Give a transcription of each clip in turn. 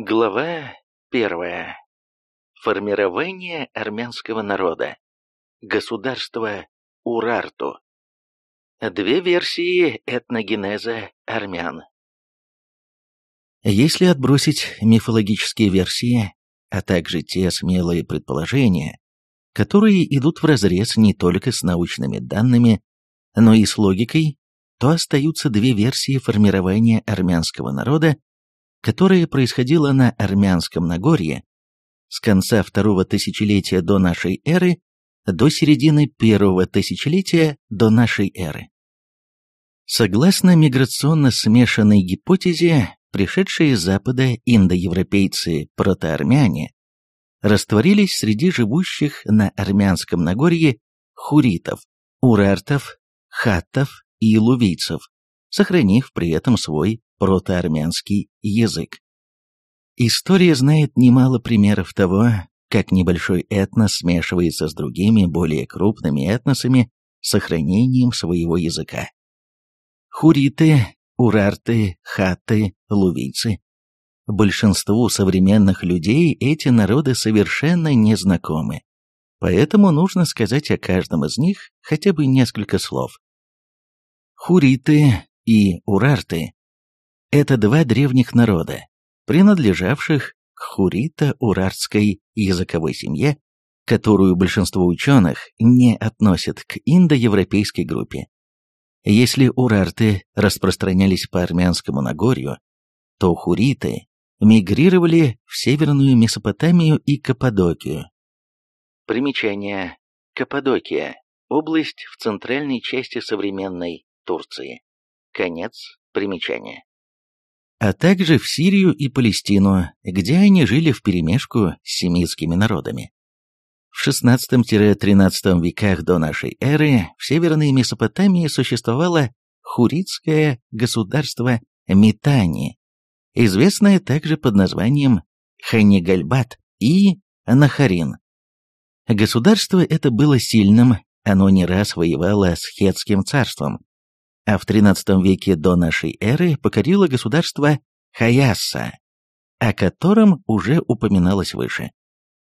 Глава первая. Формирование армянского народа. Государство Урарту. Две версии этногенеза армян. Если отбросить мифологические версии, а также те смелые предположения, которые идут вразрез не только с научными данными, но и с логикой, то остаются две версии формирования армянского народа, которое происходило на Армянском Нагорье с конца второго тысячелетия до нашей эры до середины первого тысячелетия до нашей эры. Согласно миграционно смешанной гипотезе, пришедшие с запада индоевропейцы-протоармяне растворились среди живущих на Армянском Нагорье хуритов, урартов, хаттов и лувийцев, сохранив при этом свой протоармянский язык. История знает немало примеров того, как небольшой этнос смешивается с другими, более крупными этносами сохранением своего языка. Хуриты, урарты, хаты, лувийцы. Большинству современных людей эти народы совершенно не знакомы, поэтому нужно сказать о каждом из них хотя бы несколько слов. Хуриты и урарты – это два древних народа, принадлежавших к хурита-урартской языковой семье, которую большинство ученых не относят к индоевропейской группе. Если урарты распространялись по армянскому Нагорью, то хуриты мигрировали в Северную Месопотамию и Каппадокию. Примечание. Каппадокия. Область в центральной части современной Турции. Конец примечания. А также в Сирию и Палестину, где они жили вперемешку с семитскими народами. В XVI-XIII веках до нашей эры в Северной Месопотамии существовало хуритское государство Митани, известное также под названием Ханигальбат и Нахарин. Государство это было сильным, оно не раз воевало с Хетским царством, а в XIII веке до нашей эры покорило государство Хаяса, о котором уже упоминалось выше.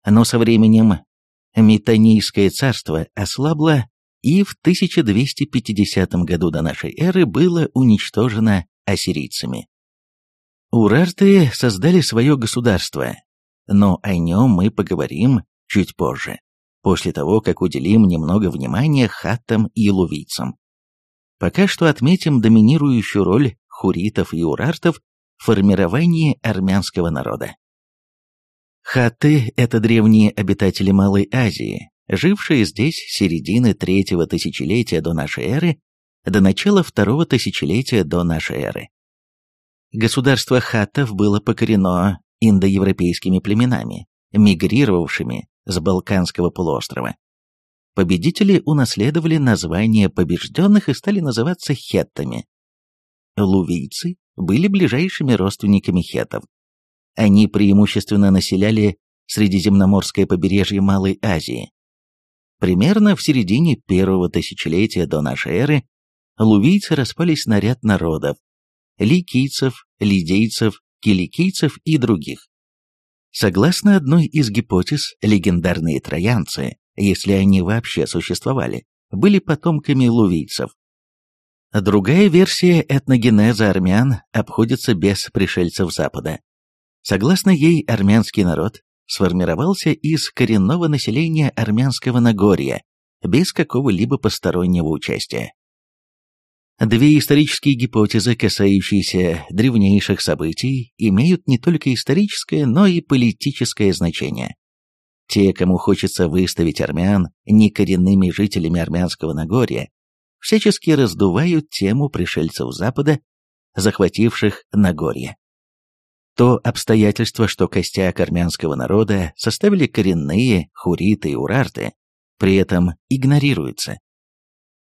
Но со временем Метанийское царство ослабло и в 1250 году до нашей эры было уничтожено ассирийцами. Урарты создали свое государство, но о нем мы поговорим чуть позже, после того, как уделим немного внимания хаттам и лувийцам. Пока что отметим доминирующую роль хуритов и урартов в формировании армянского народа. Хатты – это древние обитатели Малой Азии, жившие здесь с середины третьего тысячелетия до нашей эры до начала второго тысячелетия до нашей эры. Государство хаттов было покорено индоевропейскими племенами, мигрировавшими с Балканского полуострова. Победители унаследовали название побежденных и стали называться хеттами. Лувийцы были ближайшими родственниками хеттов. Они преимущественно населяли Средиземноморское побережье Малой Азии. Примерно в середине первого тысячелетия до нашей эры лувийцы распались на ряд народов – ликийцев, лидейцев, киликийцев и других. Согласно одной из гипотез, легендарные троянцы если они вообще существовали, были потомками лувийцев. Другая версия этногенеза армян обходится без пришельцев Запада. Согласно ей, армянский народ сформировался из коренного населения армянского Нагорья, без какого-либо постороннего участия. Две исторические гипотезы, касающиеся древнейших событий, имеют не только историческое, но и политическое значение. Те, кому хочется выставить армян некоренными жителями армянского Нагорья, всячески раздувают тему пришельцев Запада, захвативших Нагорье. То обстоятельство, что костяк армянского народа составили коренные хуриты и урарты, при этом игнорируется.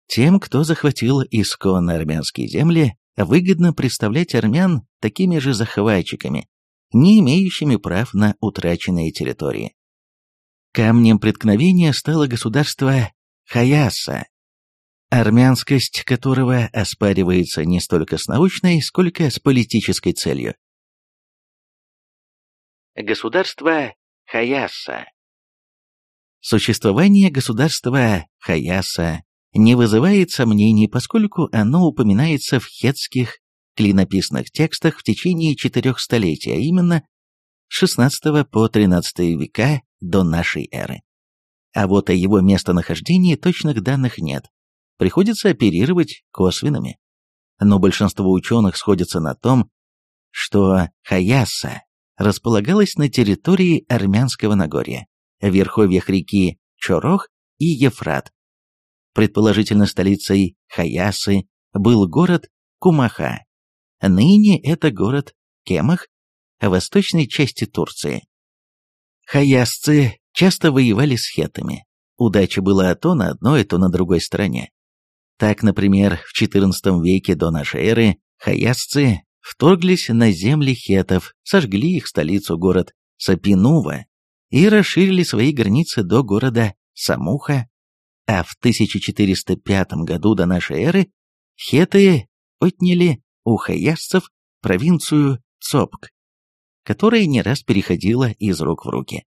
Тем, кто захватил исконно армянские земли, выгодно представлять армян такими же захватчиками, не имеющими прав на утраченные территории. Камнем преткновения стало государство Хаяса, армянскость которого оспаривается не столько с научной, сколько с политической целью. Государство Хаяса. Существование государства Хаяса не вызывает сомнений, поскольку оно упоминается в хетских клинописных текстах в течение четырех столетий, а именно с XVI по XIII века до нашей эры. А вот о его местонахождении точных данных нет. Приходится оперировать косвенными. Но большинство ученых сходятся на том, что Хаяса располагалась на территории Армянского Нагорья, в верховьях реки Чорох и Ефрат. Предположительно, столицей Хаясы был город Кумаха. Ныне это город Кемах, в восточной части Турции. Хаясцы часто воевали с хетами. Удача была то на одной, то на другой стороне. Так, например, в XIV веке до нашей эры хаясцы вторглись на земли хетов, сожгли их столицу город Сапинува и расширили свои границы до города Самуха, а в 1405 году до нашей эры хеты отняли у хаясцев провинцию Цопк, которая не раз переходила из рук в руки.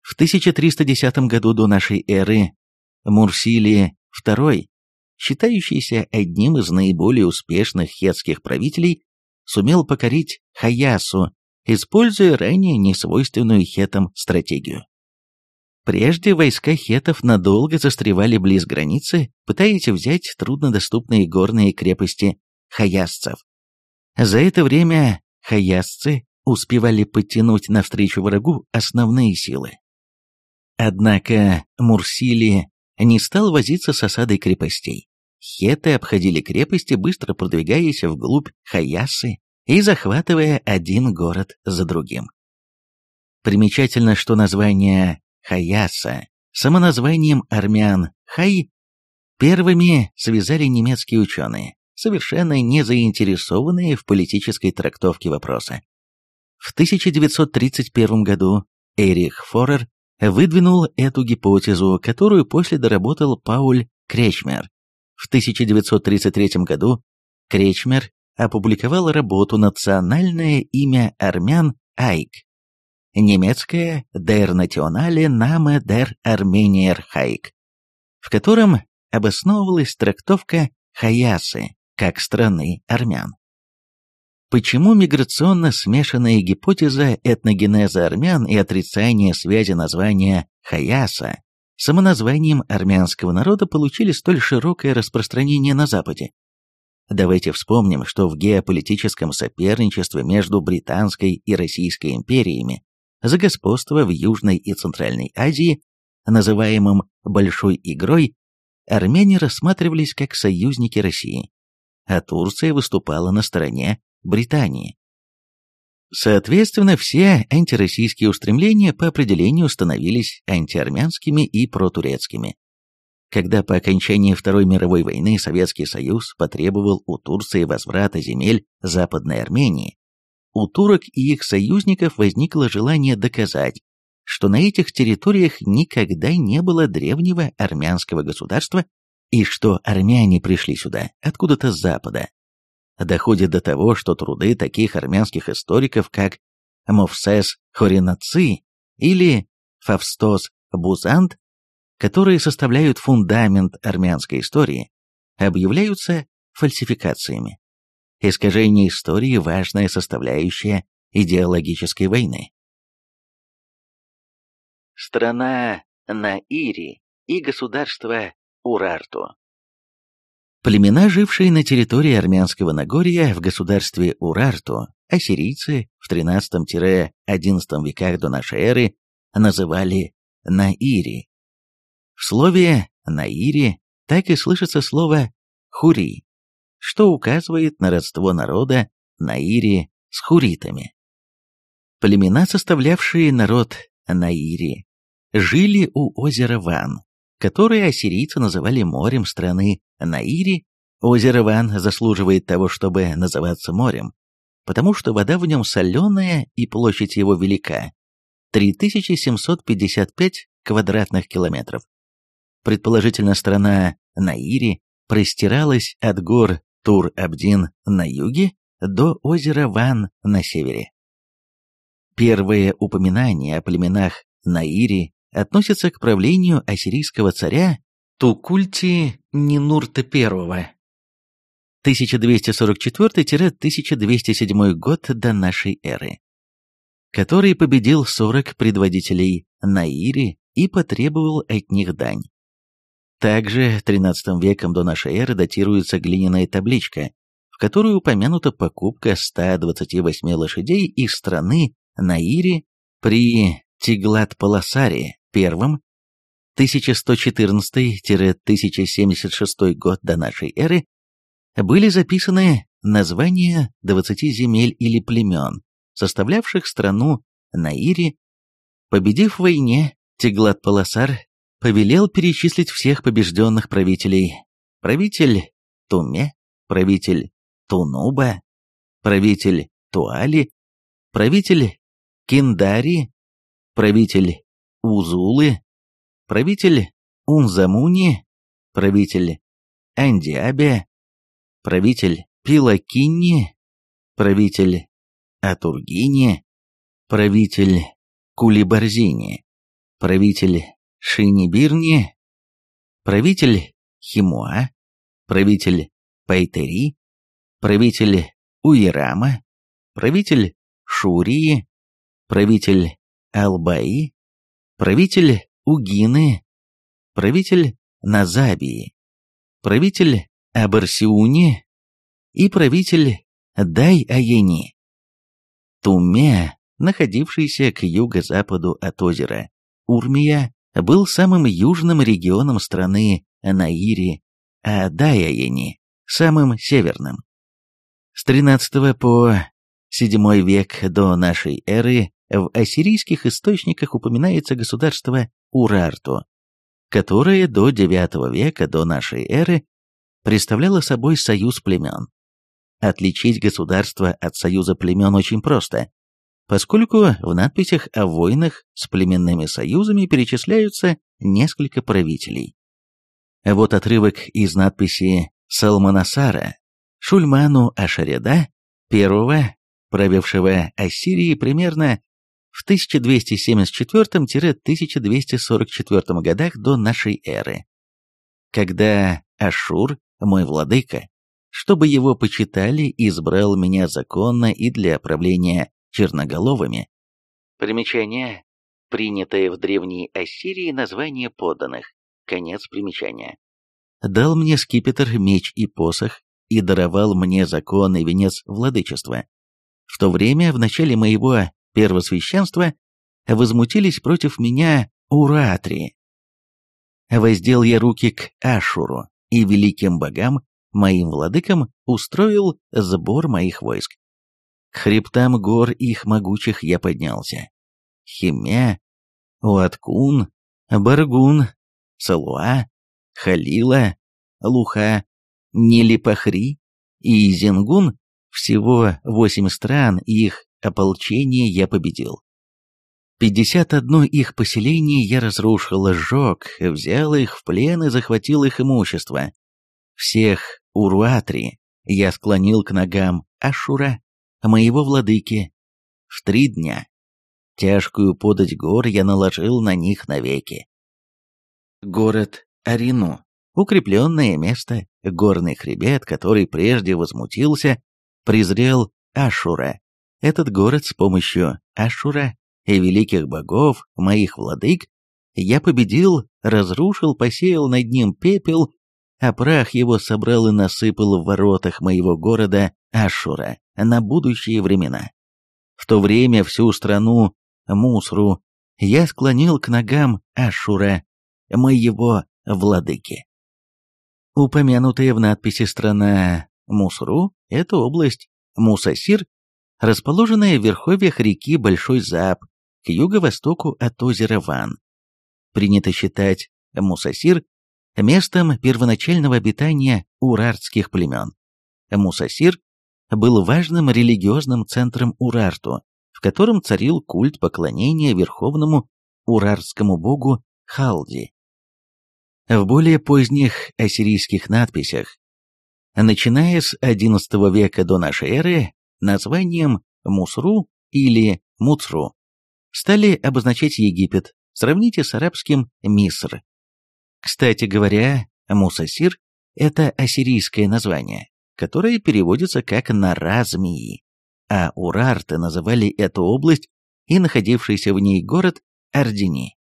В 1310 году до нашей эры Мурсилий II, считающийся одним из наиболее успешных хетских правителей, сумел покорить Хаясу, используя ранее несвойственную хетам стратегию. Прежде войска хетов надолго застревали близ границы, пытаясь взять труднодоступные горные крепости хаясцев. За это время хаясцы успевали подтянуть навстречу врагу основные силы. Однако Мурсили не стал возиться с осадой крепостей. Хеты обходили крепости, быстро продвигаясь вглубь Хаясы и захватывая один город за другим. Примечательно, что название Хаяса самоназванием армян Хай первыми связали немецкие ученые, совершенно не заинтересованные в политической трактовке вопроса. В 1931 году Эрих Форер выдвинул эту гипотезу, которую после доработал Пауль Кречмер. В 1933 году Кречмер опубликовал работу «Национальное имя армян Айк», немецкое «Der Nationale Name der Armenier Haik», в котором обосновывалась трактовка Хаясы как страны армян. Почему миграционно смешанная гипотеза этногенеза армян и отрицание связи названия Хаяса самоназванием армянского народа получили столь широкое распространение на Западе. Давайте вспомним, что в геополитическом соперничестве между Британской и Российской империями за господство в Южной и Центральной Азии, называемом «большой игрой», армяне рассматривались как союзники России, а Турция выступала на стороне Британии. Соответственно, все антироссийские устремления по определению становились антиармянскими и протурецкими. Когда по окончании Второй мировой войны Советский Союз потребовал у Турции возврата земель Западной Армении, у турок и их союзников возникло желание доказать, что на этих территориях никогда не было древнего армянского государства и что армяне пришли сюда откуда-то с запада, доходит до того, что труды таких армянских историков, как Мовсес Хоринаци или Фавстос Бузант, которые составляют фундамент армянской истории, объявляются фальсификациями. Искажение истории – важная составляющая идеологической войны. Страна Наири и государство Урарту Племена, жившие на территории Армянского Нагорья в государстве Урарту, ассирийцы в XIII-XI веках до нашей эры называли Наири. В слове «наири» так и слышится слово «хури», что указывает на родство народа Наири с хуритами. Племена, составлявшие народ Наири, жили у озера Ван, которое ассирийцы называли морем страны Наири, озеро Ван заслуживает того, чтобы называться морем, потому что вода в нем соленая и площадь его велика – 3755 квадратных километров. Предположительно, страна Наири простиралась от гор Тур-Абдин на юге до озера Ван на севере. Первое упоминание о племенах Наири относится к правлению ассирийского царя Тукульти Нинурта I 1244-1207 год до нашей эры, который победил 40 предводителей Наири и потребовал от них дань. Также 13 веком до нашей эры датируется глиняная табличка, в которой упомянута покупка 128 лошадей из страны Наири при Тиглат-Паласаре 1114-1076 год до нашей эры были записаны названия 20 земель или племен, составлявших страну Наири. Победив в войне, Теглат-Паласар повелел перечислить всех побежденных правителей. Правитель Туме, правитель Тунуба, правитель Туали, правитель Киндари, правитель Узулы, правитель Унзамуни, правитель Андиабе, правитель Пилакинни, правитель Атургини, правитель Кулибарзини, правитель Шинибирни, правитель Химуа, правитель Пайтери, правитель Уирама, правитель Шурии, правитель Албаи, правитель Угины, правитель Назабии, правитель Абарсиуни и правитель Дай-Аяни. Туме, находившийся к юго-западу от озера Урмия, был самым южным регионом страны Наири, а Дай-Аяни – самым северным. С 13 по VII век до нашей эры в ассирийских источниках упоминается государство Урарту, которое до IX века до нашей эры представляло собой союз племен. Отличить государство от союза племен очень просто, поскольку в надписях о войнах с племенными союзами перечисляются несколько правителей. Вот отрывок из надписи Салманасара Шульману Ашареда, первого, правившего Ассирией примерно в 1274-1244 годах до нашей эры, когда Ашур мой владыка, чтобы его почитали, избрал меня законно и для правления черноголовыми. Примечание. Принятое в Древней Ассирии название подданных. Конец примечания. Дал мне скипетр, меч и посох, и даровал мне законный венец владычества. В то время, в начале моего первосвященства, возмутились против меня уратри. Воздел я руки к Ашуру, и великим богам, моим владыкам, устроил сбор моих войск. К хребтам гор их могучих я поднялся. Химя, Уаткун, Баргун, Салуа, Халила, Луха, Нилипахри и Зингун, всего восемь стран и их ополчение я победил. Пятьдесят одно их поселение я разрушил, сжег, взял их в плен и захватил их имущество. Всех Уруатри я склонил к ногам Ашура, моего владыки, в три дня. Тяжкую подать гор я наложил на них навеки. Город Арину, укрепленное место, горный хребет, который прежде возмутился, презрел Ашура. Этот город с помощью Ашура и великих богов, моих владык, я победил, разрушил, посеял над ним пепел, а прах его собрал и насыпал в воротах моего города Ашура на будущие времена. В то время всю страну Мусру я склонил к ногам Ашура, моего владыки. Упомянутая в надписи страна Мусру – это область Мусасир, расположенная в верховьях реки Большой Зап, к юго-востоку от озера Ван. Принято считать Мусасир местом первоначального обитания урартских племен. Мусасир был важным религиозным центром Урарту, в котором царил культ поклонения верховному урартскому богу Халди. В более поздних ассирийских надписях, начиная с XI века до нашей эры, названием Мусру или Муцру стали обозначать Египет, сравните с арабским Миср. Кстати говоря, Мусасир – это ассирийское название, которое переводится как «нора змеи», а урарты называли эту область и находившийся в ней город Ардини.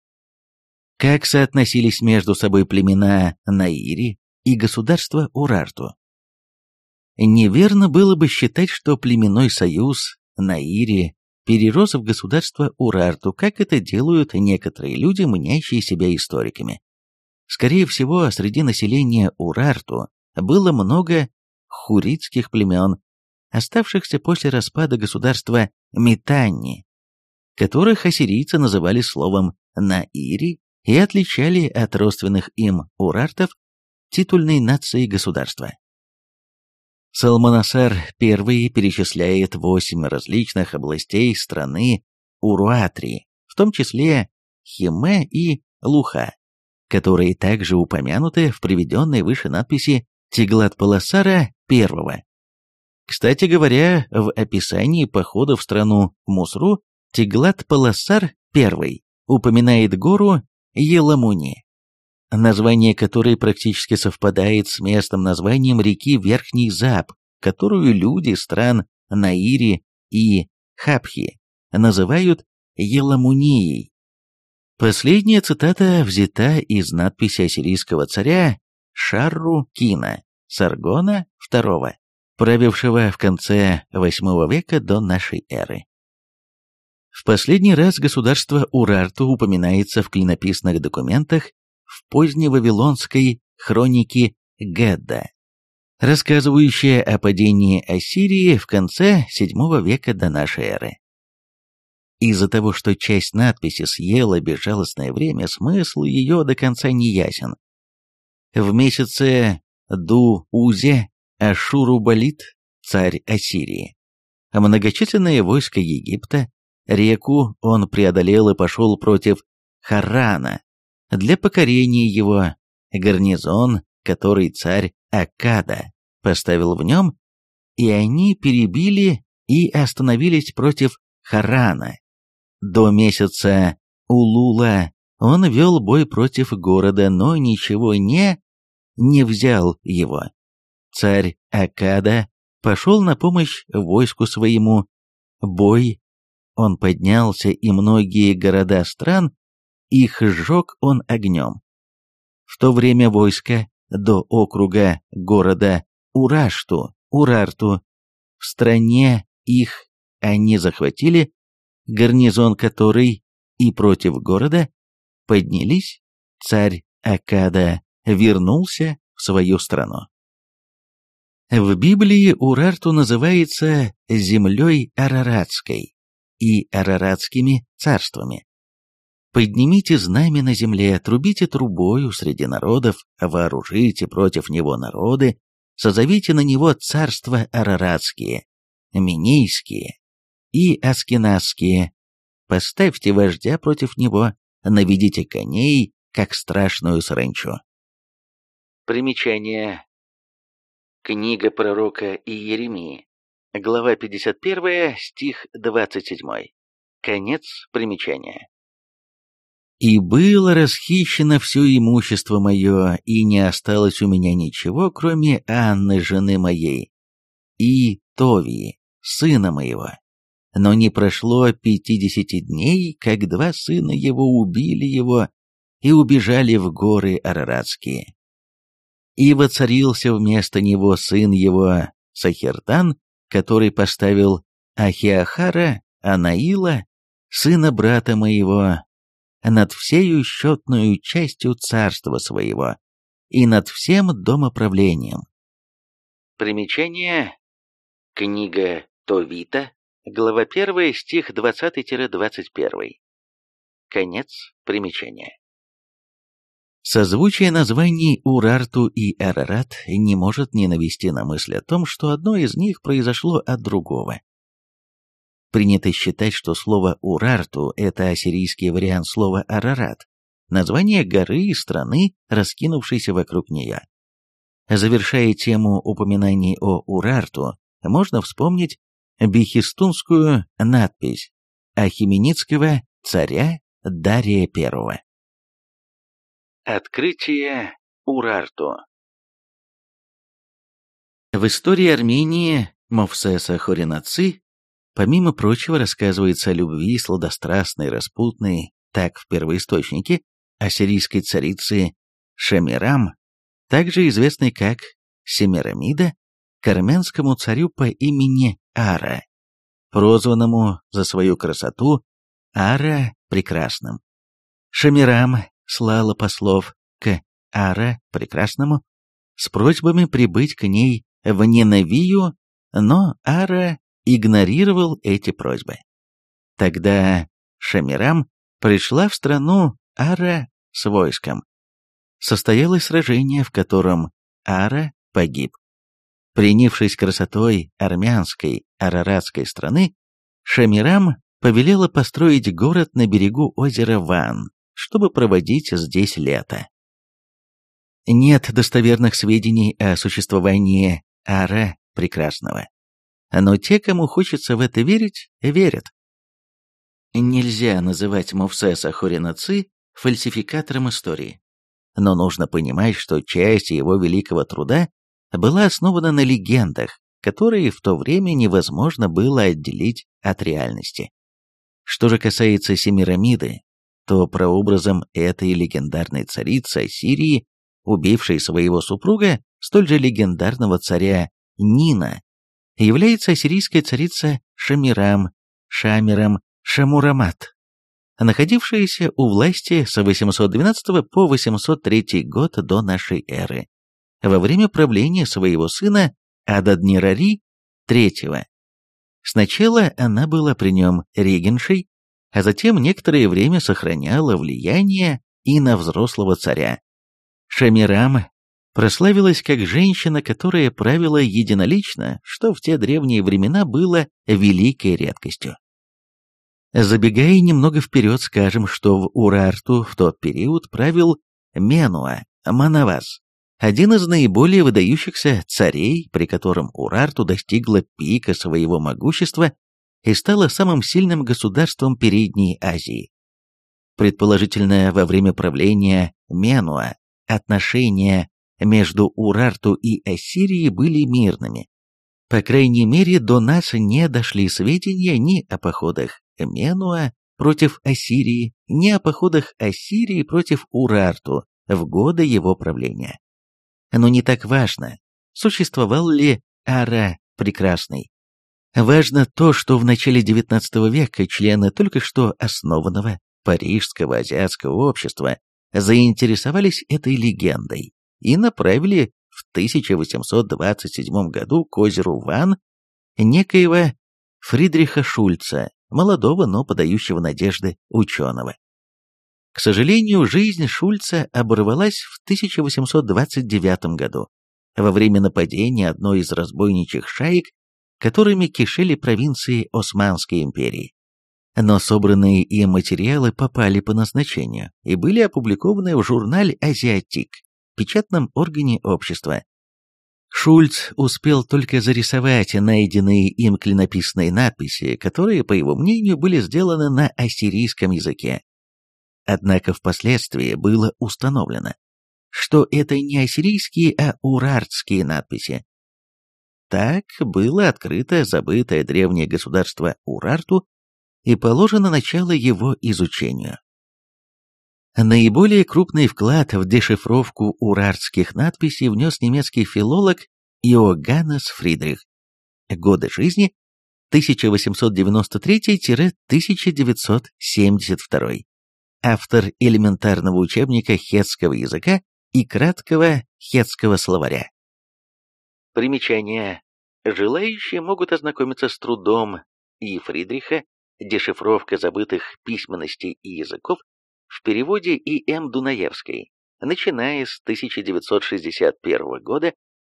Как соотносились между собой племена Наири и государство Урарту? Неверно было бы считать, что племенной союз Наири перерос в государство Урарту, как это делают некоторые люди, мнящие себя историками. Скорее всего, среди населения Урарту было много хуритских племен, оставшихся после распада государства Митанни, которых ассирийцы называли словом «наири» и отличали от родственных им урартов титульной нации государства. Салманасар I перечисляет восемь различных областей страны Уруатри, в том числе Химе и Луха, которые также упомянуты в приведенной выше надписи Тиглат-Паласара I. Кстати говоря, в описании похода в страну Мусру Тиглат-Паласар I упоминает гору Еламуни, название которой практически совпадает с местным названием реки Верхний Зап, которую люди стран Наири и Хапхи называют Еламунией. Последняя цитата взята из надписи ассирийского царя Шарру Кина, Саргона II, правившего в конце VIII века до нашей эры. В последний раз государство Урарту упоминается в клинописных документах в поздневавилонской хронике Гедда, рассказывающая о падении Ассирии в конце VII века до нашей эры. Из-за того, что часть надписи съела безжалостное время, смысл ее до конца не ясен. В месяце Ду-Узе Ашуру-Балит, царь Ассирии, многочисленное войско Египта, реку он преодолел и пошел против Харана, для покорения его, гарнизон, который царь Акада поставил в нем, и они перебили и остановились против Харана. До месяца Улула он вел бой против города, но ничего не... не взял его. Царь Акада пошел на помощь войску своему. Бой он поднялся, и многие города стран их сжег он огнем. В то время войско до округа города Урашту, Урарту, в стране их они захватили, гарнизон который и против города поднялись, царь Акада вернулся в свою страну. В Библии Урарту называется землей Араратской и Араратскими царствами. Поднимите знамя на земле, трубите трубою среди народов, вооружите против него народы, созовите на него царства араратские, минейские и аскенасские. Поставьте вождя против него, наведите коней, как страшную саранчу. Примечание. Книга пророка Иеремии. Глава 51, стих 27. Конец примечания. И было расхищено все имущество мое, и не осталось у меня ничего, кроме Анны, жены моей, и Товии, сына моего. Но не прошло пятидесяти дней, как два сына его убили его и убежали в горы Араратские. И воцарился вместо него сын его Сахертан, который поставил Ахиахара, Анаила, сына брата моего, над всею счетную частью царства своего и над всем домоправлением. Примечание. Книга Товита, глава 1, стих 20-21. Конец примечания. Созвучие названий Урарту и Арарат не может не навести на мысль о том, что одно из них произошло от другого. Принято считать, что слово «Урарту» — это ассирийский вариант слова «Арарат», название горы и страны, раскинувшейся вокруг нее. Завершая тему упоминаний о Урарту, можно вспомнить бехистунскую надпись Ахименицкого царя Дария I. Открытие Урарту В истории Армении Мовсеса Хоринаци, помимо прочего, рассказывается о любви сладострастной, распутной, так в первоисточнике, ассирийской царицы Шамирам, также известной как Семирамида, к армянскому царю по имени Ара, прозванному за свою красоту Ара Прекрасным. Шамирам слала послов к Ара Прекрасному с просьбами прибыть к ней в Ненавию, но Ара игнорировал эти просьбы. Тогда Шамирам пришла в страну Ара с войском. Состоялось сражение, в котором Ара погиб. Принявшись красотой армянской араратской страны, Шамирам повелела построить город на берегу озера Ван, чтобы проводить здесь лето. Нет достоверных сведений о существовании Ара Прекрасного. Но те, кому хочется в это верить, верят. Нельзя называть Мовсеса Хоринаци фальсификатором истории. Но нужно понимать, что часть его великого труда была основана на легендах, которые в то время невозможно было отделить от реальности. Что же касается Семирамиды, то прообразом этой легендарной царицы Ассирии, убившей своего супруга, столь же легендарного царя Нина, является ассирийская царица Шамирам, Шамирам, Шамурамат, находившаяся у власти с 812 по 803 год до нашей эры, во время правления своего сына Ададнирари III. Сначала она была при нем регеншей, а затем некоторое время сохраняла влияние и на взрослого царя. Шамирам прославилась как женщина, которая правила единолично, что в те древние времена было великой редкостью. Забегая немного вперед, скажем, что в Урарту в тот период правил Менуа Манавас, один из наиболее выдающихся царей, при котором Урарту достигла пика своего могущества и стала самым сильным государством Передней Азии. Предположительно, во время правления Менуа отношения между Урарту и Ассирией были мирными. По крайней мере, до нас не дошли сведения ни о походах Менуа против Ассирии, ни о походах Ассирии против Урарту в годы его правления. Но не так важно, существовал ли Ара Прекрасный. Важно то, что в начале XIX века члены только что основанного Парижского азиатского общества заинтересовались этой легендой и направили в 1827 году к озеру Ван некоего Фридриха Шульца, молодого, но подающего надежды ученого. К сожалению, жизнь Шульца оборвалась в 1829 году, во время нападения одной из разбойничьих шаек, которыми кишели провинции Османской империи. Но собранные им материалы попали по назначению и были опубликованы в журнале «Азиатик», печатном органе общества. Шульц успел только зарисовать найденные им клинописные надписи, которые, по его мнению, были сделаны на ассирийском языке. Однако впоследствии было установлено, что это не ассирийские, а урартские надписи. Так было открыто забытое древнее государство Урарту и положено начало его изучению. Наиболее крупный вклад в дешифровку урартских надписей внес немецкий филолог Иоганнес Фридрих. Годы жизни 1893-1972. Автор элементарного учебника хетского языка и краткого хетского словаря. Примечание. Желающие могут ознакомиться с трудом И. Фридриха «Дешифровка забытых письменностей и языков» в переводе И.М. Дунаевской. Начиная с 1961 года,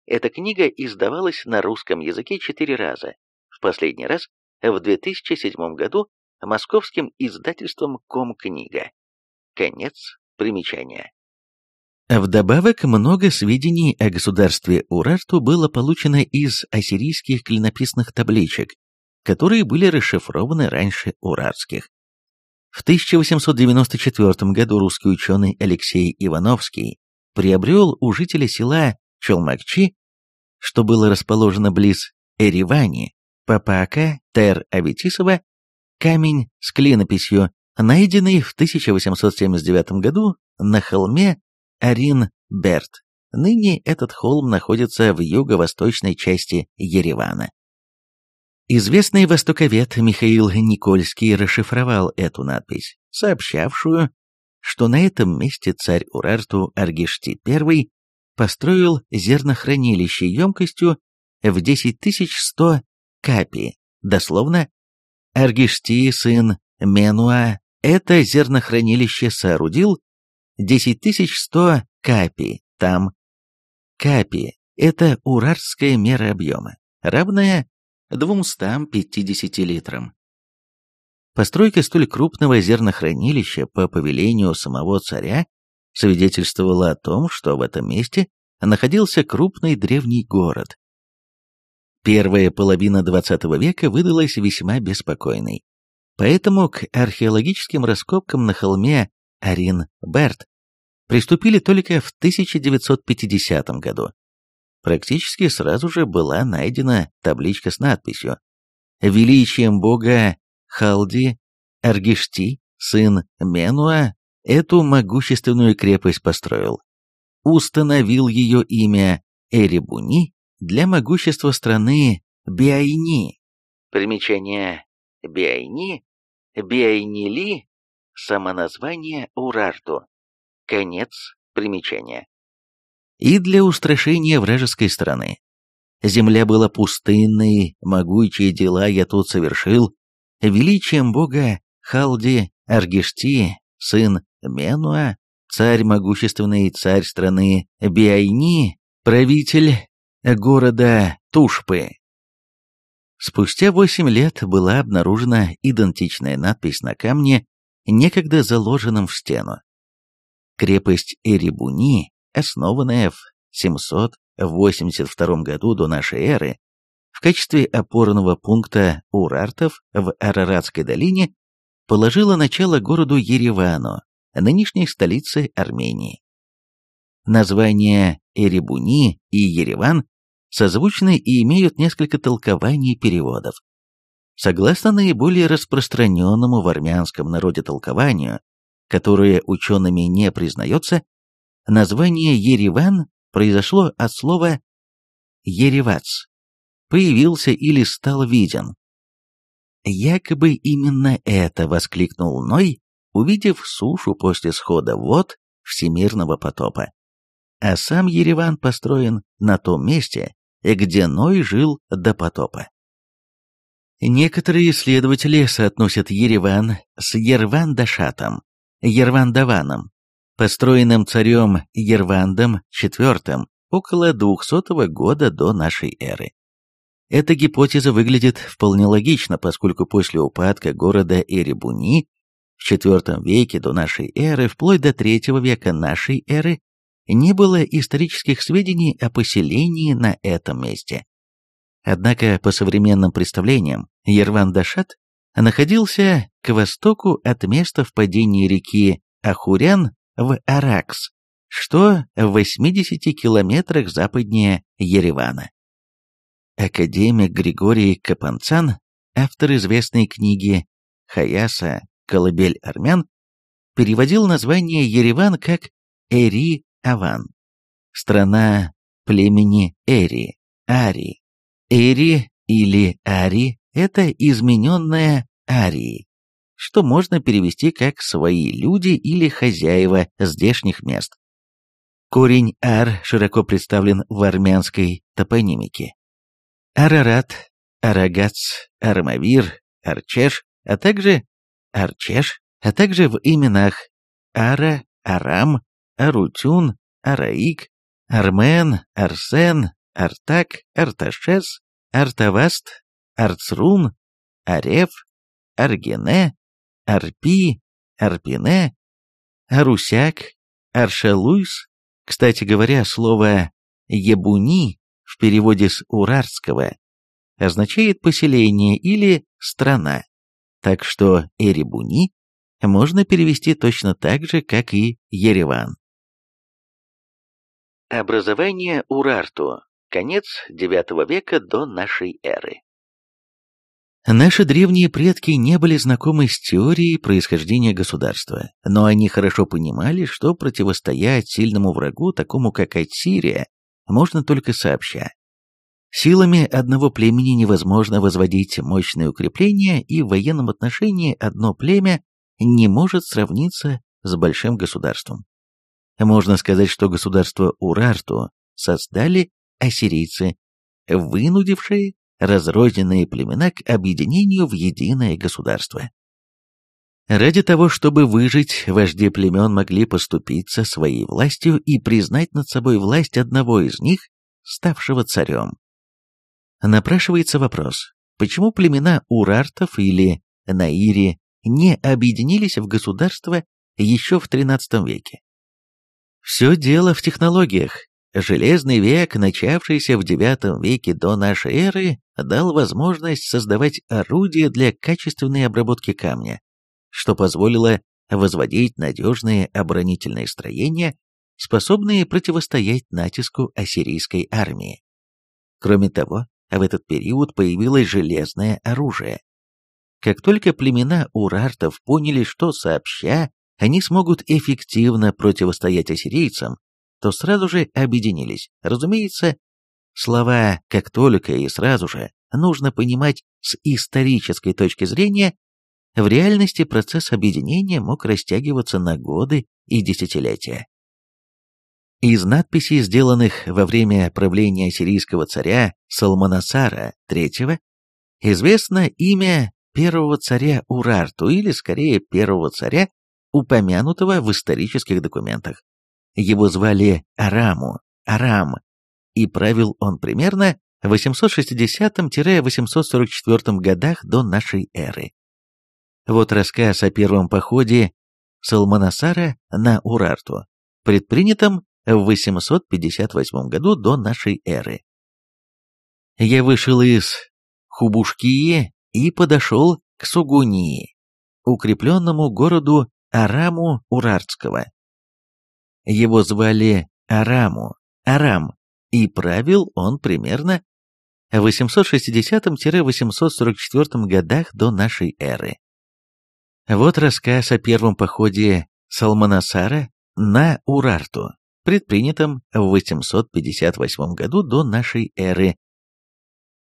эта книга издавалась на русском языке четыре раза, в последний раз в 2007 году московским издательством Комкнига. Конец примечания. Вдобавок, много сведений о государстве Урарту было получено из ассирийских клинописных табличек, которые были расшифрованы раньше урарских. В 1894 году русский ученый Алексей Ивановский приобрел у жителя села Челмакчи, что было расположено близ Эривани, Папака, Тер-Аветисова, камень с клинописью, найденный в 1879 году на холме Арин-Берт. Ныне этот холм находится в юго-восточной части Еревана. Известный востоковед Михаил Никольский расшифровал эту надпись, сообщавшую, что на этом месте царь Урарту Аргишти I построил зернохранилище емкостью в 10100 капи, дословно Аргишти, сын Менуа, это зернохранилище соорудил 10100 капи, там капи – это урарская мера объема, равная 250 литрам. Постройка столь крупного зернохранилища по повелению самого царя свидетельствовала о том, что в этом месте находился крупный древний город. Первая половина XX века выдалась весьма беспокойной. Поэтому к археологическим раскопкам на холме Арин-Берт приступили только в 1950 году. Практически сразу же была найдена табличка с надписью «Величием бога Халди Аргишти, сын Менуа, эту могущественную крепость построил. Установил ее имя Эребуни для могущества страны Биайни. Примечание Биайни, Биайнили, самоназвание Урарту. Конец примечания. И для устрашения вражеской страны. Земля была пустынной, могучие дела я тут совершил. Величием бога Халди Аргишти, сын Менуа, царь могущественный, царь страны Биайни, правитель города Тушпы. Спустя восемь лет была обнаружена идентичная надпись на камне, некогда заложенном в стену. Крепость Эребуни, основанная в 782 году до нашей эры, в качестве опорного пункта урартов в Араратской долине, положила начало городу Еревану, нынешней столице Армении. Названия Эребуни и Ереван созвучны и имеют несколько толкований и переводов. Согласно наиболее распространенному в армянском народе толкованию, которое учеными не признается, название Ереван произошло от слова «еревац», появился или стал виден. Якобы именно это воскликнул Ной, увидев сушу после схода вод всемирного потопа. А сам Ереван построен на том месте, где Ной жил до потопа. Некоторые исследователи соотносят Ереван с Ервандашатом, Ервандаваном, построенным царем Ервандом IV около 200 года до нашей эры. Эта гипотеза выглядит вполне логично, поскольку после упадка города Эребуни в IV веке до нашей эры вплоть до III века нашей эры не было исторических сведений о поселении на этом месте. Однако, по современным представлениям, Ерван-Дашат находился к востоку от места впадения реки Ахурян в Аракс, что в 80 километрах западнее Еревана. Академик Григорий Капанцан, автор известной книги «Хаяса. Колыбель армян», переводил название Ереван как Эри-Аван, страна племени Эри, Ари. Эри или Ари – это измененная Арии, что можно перевести как «свои люди» или «хозяева» здешних мест. Корень «ар» широко представлен в армянской топонимике. Арарат, Арагац, Армавир, Арчеш, а также Арчеш, а также в именах Ара, Арам, Арутюн, Араик, Армен, Арсен, Артак, Арташес, Артаваст, Арцрун, Арев, Аргене, Арпи, Арпине, Арусяк, Аршалуйс. Кстати говоря, слово «ебуни» в переводе с урарского означает поселение или страна, так что Эребуни можно перевести точно так же, как и Ереван. Образование Урарту. Конец IX века до нашей эры. Наши древние предки не были знакомы с теорией происхождения государства, но они хорошо понимали, что противостоять сильному врагу, такому как Ассирия, можно только сообща. Силами одного племени невозможно возводить мощные укрепления, и в военном отношении одно племя не может сравниться с большим государством. Можно сказать, что государство Урарту создали ассирийцы, вынудившие разрозненные племена к объединению в единое государство. Ради того, чтобы выжить, вожди племен могли поступиться своей властью и признать над собой власть одного из них, ставшего царем. Напрашивается вопрос, почему племена урартов или наири не объединились в государство еще в XIII веке? Все дело в технологиях, Железный век, начавшийся в IX веке до нашей эры, дал возможность создавать орудия для качественной обработки камня, что позволило возводить надежные оборонительные строения, способные противостоять натиску ассирийской армии. Кроме того, в этот период появилось железное оружие. Как только племена урартов поняли, что сообща они смогут эффективно противостоять ассирийцам, то сразу же объединились. Разумеется, слова «как только» и «сразу же» нужно понимать с исторической точки зрения, в реальности процесс объединения мог растягиваться на годы и десятилетия. Из надписей, сделанных во время правления сирийского царя Салманасара III, известно имя первого царя Урарту, или скорее первого царя, упомянутого в исторических документах. Его звали Араму, Арам, и правил он примерно в 860-844 годах до нашей эры. Вот рассказ о первом походе Салманасара на Урарту, предпринятом в 858 году до нашей эры. Я вышел из Хубушкии и подошел к Сугунии, укрепленному городу Араму Урартского. Его звали Араму, Арам, и правил он примерно в 860-844 годах до нашей эры. Вот рассказ о первом походе Салманасара на Урарту, предпринятом в 858 году до нашей эры.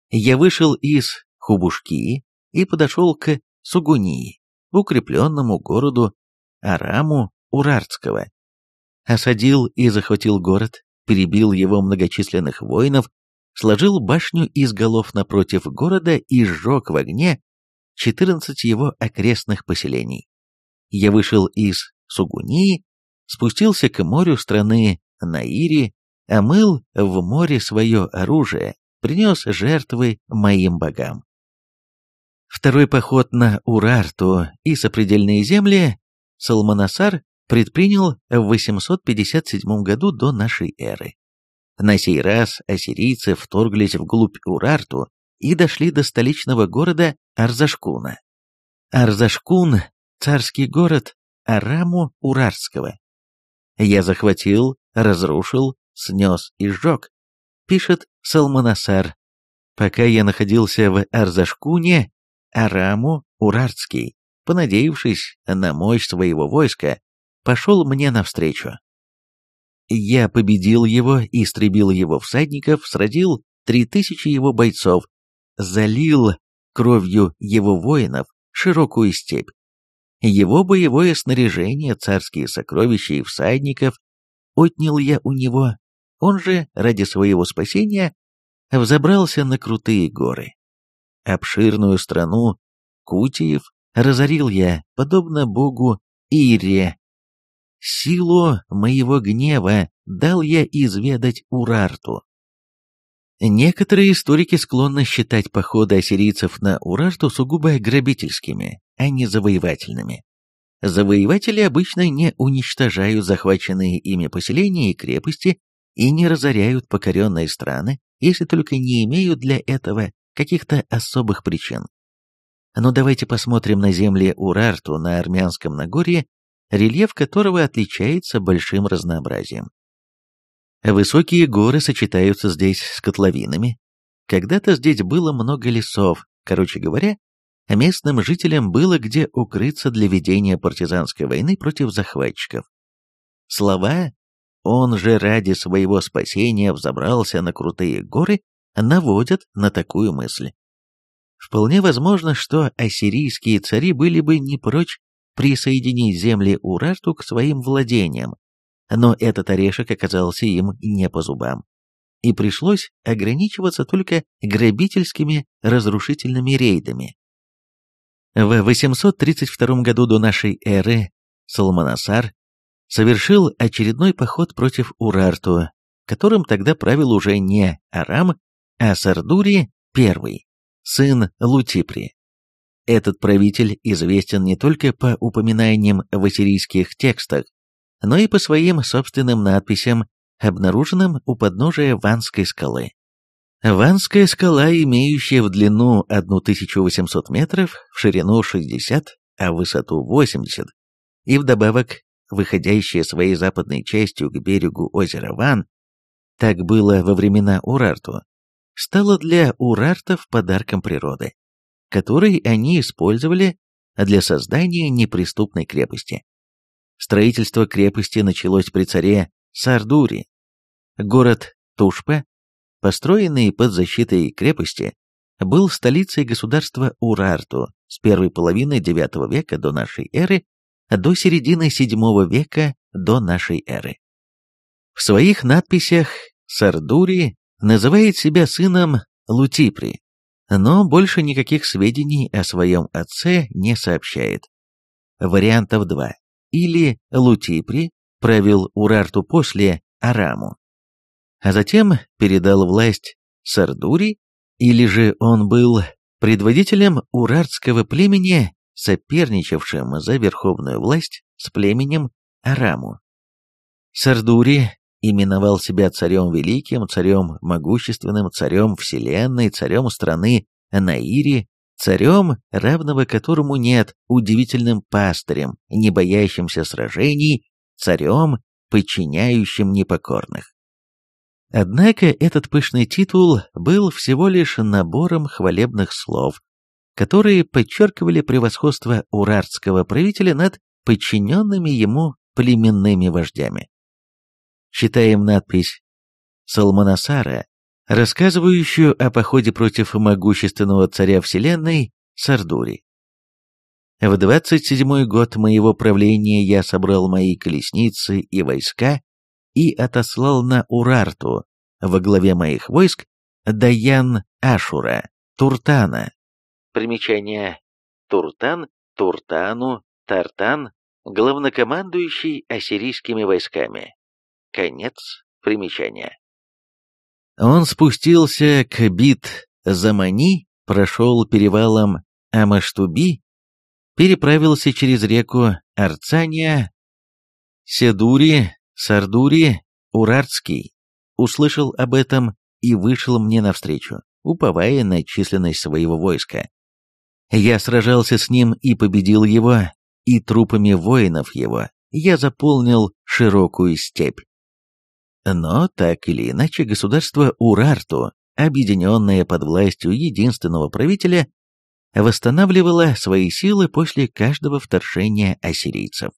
Я вышел из Хубушки и подошел к Сугунии, укрепленному городу Араму Урартского осадил и захватил город, перебил его многочисленных воинов, сложил башню из голов напротив города и сжег в огне 14 его окрестных поселений. Я вышел из Сугунии, спустился к морю страны Наири, омыл в море свое оружие, принес жертвы моим богам. Второй поход на Урарту и сопредельные земли Салманасар предпринял в 857 году до нашей эры. На сей раз ассирийцы вторглись вглубь Урарту и дошли до столичного города Арзашкуна. Арзашкун – царский город Араму Урарского. Я захватил, разрушил, снес и сжег, пишет Салманасар. Пока я находился в Арзашкуне, Араму Урарский, понадеявшись на мощь своего войска, пошел мне навстречу. Я победил его, истребил его всадников, сразил три тысячи его бойцов, залил кровью его воинов широкую степь. Его боевое снаряжение, царские сокровища и всадников отнял я у него, он же, ради своего спасения, взобрался на крутые горы. Обширную страну Кутиев разорил я, подобно богу Ире, Силу моего гнева дал я изведать Урарту. Некоторые историки склонны считать походы ассирийцев на Урарту сугубо грабительскими, а не завоевательными. Завоеватели обычно не уничтожают захваченные ими поселения и крепости и не разоряют покоренные страны, если только не имеют для этого каких-то особых причин. Но давайте посмотрим на земли Урарту на Армянском Нагорье, рельеф которого отличается большим разнообразием. Высокие горы сочетаются здесь с котловинами. Когда-то здесь было много лесов, короче говоря, местным жителям было где укрыться для ведения партизанской войны против захватчиков. Слова «он же ради своего спасения взобрался на крутые горы» наводят на такую мысль. Вполне возможно, что ассирийские цари были бы не прочь присоединить земли Урарту к своим владениям, но этот орешек оказался им не по зубам, и пришлось ограничиваться только грабительскими разрушительными рейдами. В 832 году до нашей эры Салманасар совершил очередной поход против Урарту, которым тогда правил уже не Арам, а Сардури I сын Лутипри. Этот правитель известен не только по упоминаниям в ассирийских текстах, но и по своим собственным надписям, обнаруженным у подножия Ванской скалы. Ванская скала, имеющая в длину 1800 метров, в ширину 60, а в высоту 80, и вдобавок выходящая своей западной частью к берегу озера Ван, так было во времена Урарту, стало для урартов подарком природы, который они использовали для создания неприступной крепости. Строительство крепости началось при царе Сардури. Город Тушпа, построенный под защитой крепости, был столицей государства Урарту с первой половины IX века до нашей эры до середины VII века до нашей эры. В своих надписях Сардури называет себя сыном Лутипри, но больше никаких сведений о своем отце не сообщает. Вариантов два. Или Лутипри правил Урарту после Араму, а затем передал власть Сардури, или же он был предводителем урартского племени, соперничавшим за верховную власть с племенем Араму. Сардури именовал себя царем великим, царем могущественным, царем вселенной, царем страны Наири, царем, равного которому нет, удивительным пастырем, не боящимся сражений, царем, подчиняющим непокорных. Однако этот пышный титул был всего лишь набором хвалебных слов, которые подчеркивали превосходство урартского правителя над подчиненными ему племенными вождями читаем надпись Салманасара, рассказывающую о походе против могущественного царя Вселенной Сардури. В 27-й год моего правления я собрал мои колесницы и войска и отослал на Урарту во главе моих войск Даян Ашура, Туртана. Примечание. Туртан, Туртану, Тартан, главнокомандующий ассирийскими войсками. Конец примечания. Он спустился к Бит-Замани, прошел перевалом Амаштуби, переправился через реку Арцания, Седури, Сардури, Урартский, услышал об этом и вышел мне навстречу, уповая на численность своего войска. Я сражался с ним и победил его, и трупами воинов его я заполнил широкую степь. Но, так или иначе, государство Урарту, объединенное под властью единственного правителя, восстанавливало свои силы после каждого вторжения ассирийцев.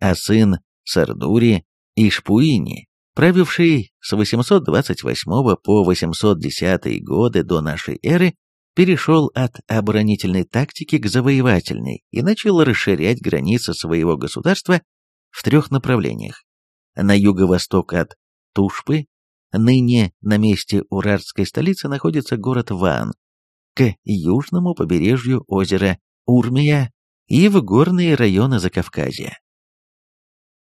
А сын Сардури Ишпуини, правивший с 828 по 810 годы до нашей эры, перешел от оборонительной тактики к завоевательной и начал расширять границы своего государства в трех направлениях на юго-восток от Тушпы, ныне на месте урартской столицы находится город Ван, к южному побережью озера Урмия и в горные районы Закавказья.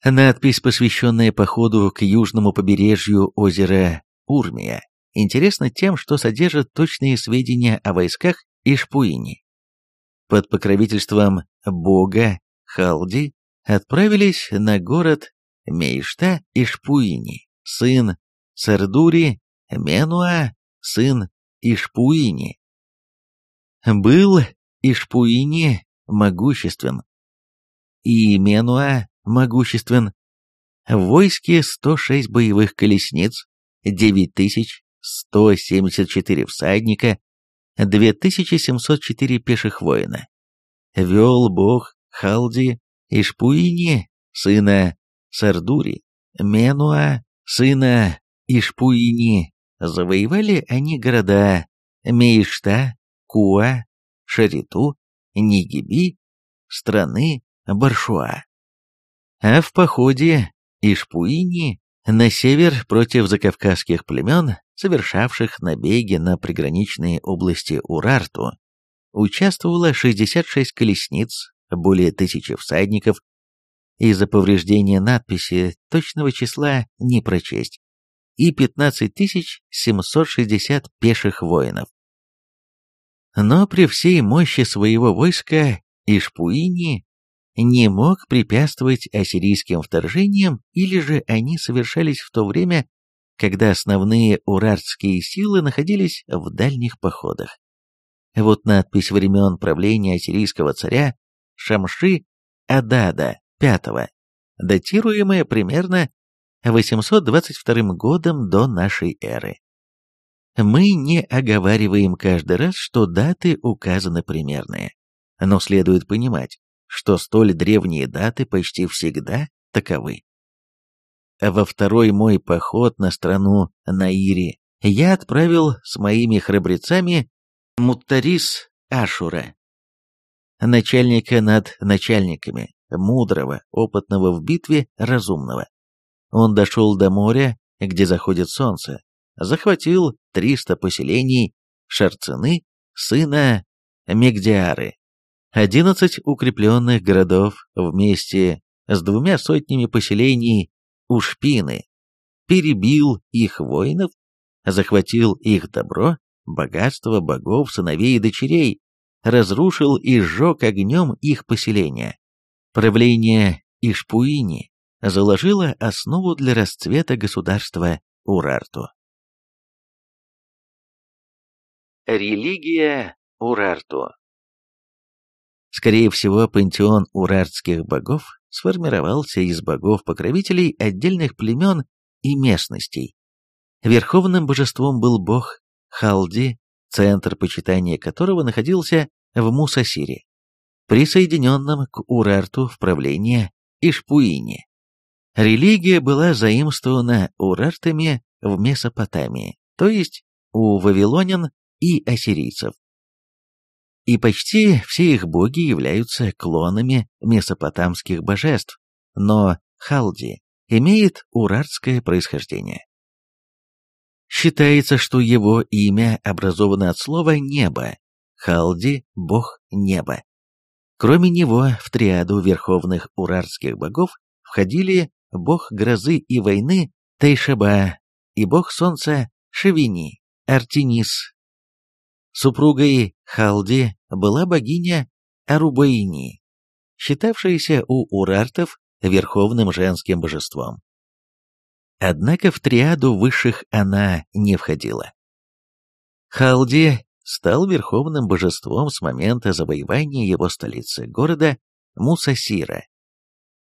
Надпись, посвященная походу к южному побережью озера Урмия, интересна тем, что содержит точные сведения о войсках Ишпуини. Под покровительством бога Халди отправились на город Мейшта и Шпуини, сын Сардури, Менуа, сын Ишпуини. Был Ишпуини могуществен, и Менуа могуществен. В войске 106 боевых колесниц, 9174 всадника, 2704 пеших воина. Вел бог Халди Ишпуини, сына Сардури, Менуа, сына Ишпуини. Завоевали они города Мейшта, Куа, Шариту, Нигиби, страны Баршуа. А в походе Ишпуини на север против закавказских племен, совершавших набеги на приграничные области Урарту, участвовало 66 колесниц, более тысячи всадников. Из-за повреждения надписи точного числа не прочесть. И 15 760 пеших воинов. Но при всей мощи своего войска Ишпуини не мог препятствовать ассирийским вторжениям, или же они совершались в то время, когда основные урартские силы находились в дальних походах. Вот надпись времен правления ассирийского царя Шамши Адада V, датируемая примерно 822 годом до нашей эры. Мы не оговариваем каждый раз, что даты указаны примерные, но следует понимать, что столь древние даты почти всегда таковы. Во второй мой поход на страну Наири я отправил с моими храбрецами Муттарис Ашура, начальника над начальниками, мудрого, опытного в битве, разумного. Он дошел до моря, где заходит солнце, захватил 300 поселений Шарцины, сына Мегдиары, 11 укрепленных городов вместе с двумя сотнями поселений Ушпины, перебил их воинов, захватил их добро, богатство богов, сыновей и дочерей, разрушил и сжег огнем их поселения. Правление Ишпуини заложило основу для расцвета государства Урарту. Религия Урарту Скорее всего, пантеон урартских богов сформировался из богов-покровителей отдельных племен и местностей. Верховным божеством был бог Халди, центр почитания которого находился в Мусасире, присоединенном к Урарту в правление Ишпуине. Религия была заимствована урартами в Месопотамии, то есть у вавилонян и ассирийцев и почти все их боги являются клонами месопотамских божеств, но Халди имеет урартское происхождение. Считается, что его имя образовано от слова «небо», Халди – бог неба. Кроме него, в триаду верховных урартских богов входили бог грозы и войны Тайшаба и бог солнца Шевини, Артенис. Супругой Халди была богиня Арубаини, считавшаяся у урартов верховным женским божеством. Однако в триаду высших она не входила. Халди стал верховным божеством с момента завоевания его столицы, города Мусасира.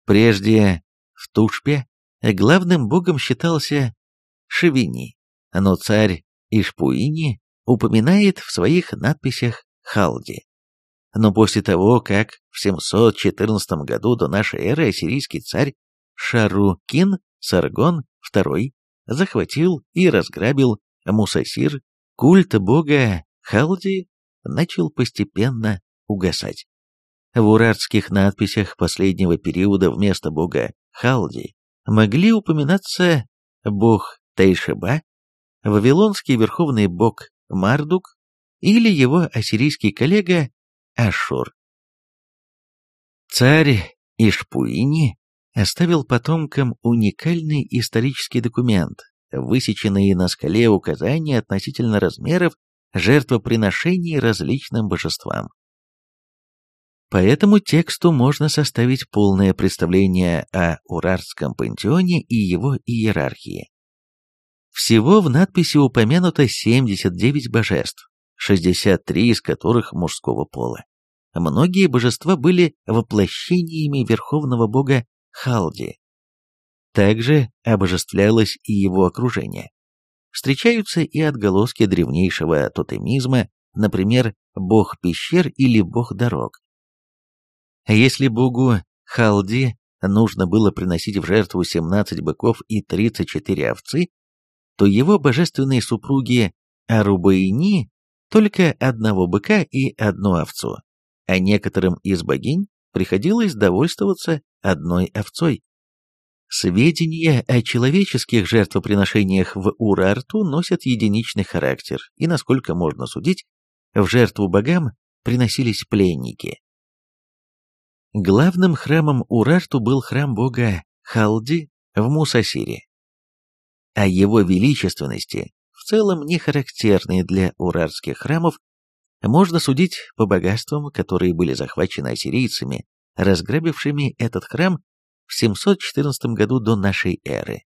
Прежде в Тушпе главным богом считался Шевини, но царь Ишпуини упоминает в своих надписях Халди. Но после того, как в 714 году до нашей эры ассирийский царь Шарукин Саргон II захватил и разграбил Мусасир, культ бога Халди начал постепенно угасать. В уратских надписях последнего периода вместо бога Халди могли упоминаться бог Тайшеба, вавилонский верховный бог Мардук или его ассирийский коллега Ашур. Царь Ишпуини оставил потомкам уникальный исторический документ, высеченный на скале указания относительно размеров жертвоприношений различным божествам. По этому тексту можно составить полное представление о Урартском пантеоне и его иерархии. Всего в надписи упомянуто 79 божеств, 63 из которых мужского пола. Многие божества были воплощениями верховного бога Халди. Также обожествлялось и его окружение. Встречаются и отголоски древнейшего тотемизма, например, бог пещер или бог дорог. Если богу Халди нужно было приносить в жертву 17 быков и 34 овцы, то его божественные супруги Арубаини только одного быка и одну овцу, а некоторым из богинь приходилось довольствоваться одной овцой. Сведения о человеческих жертвоприношениях в Урарту носят единичный характер, и, насколько можно судить, в жертву богам приносились пленники. Главным храмом Урарту был храм бога Халди в Мусасире. О его величественности, в целом не характерной для урарских храмов, можно судить по богатствам, которые были захвачены ассирийцами, разграбившими этот храм в 714 году до нашей эры.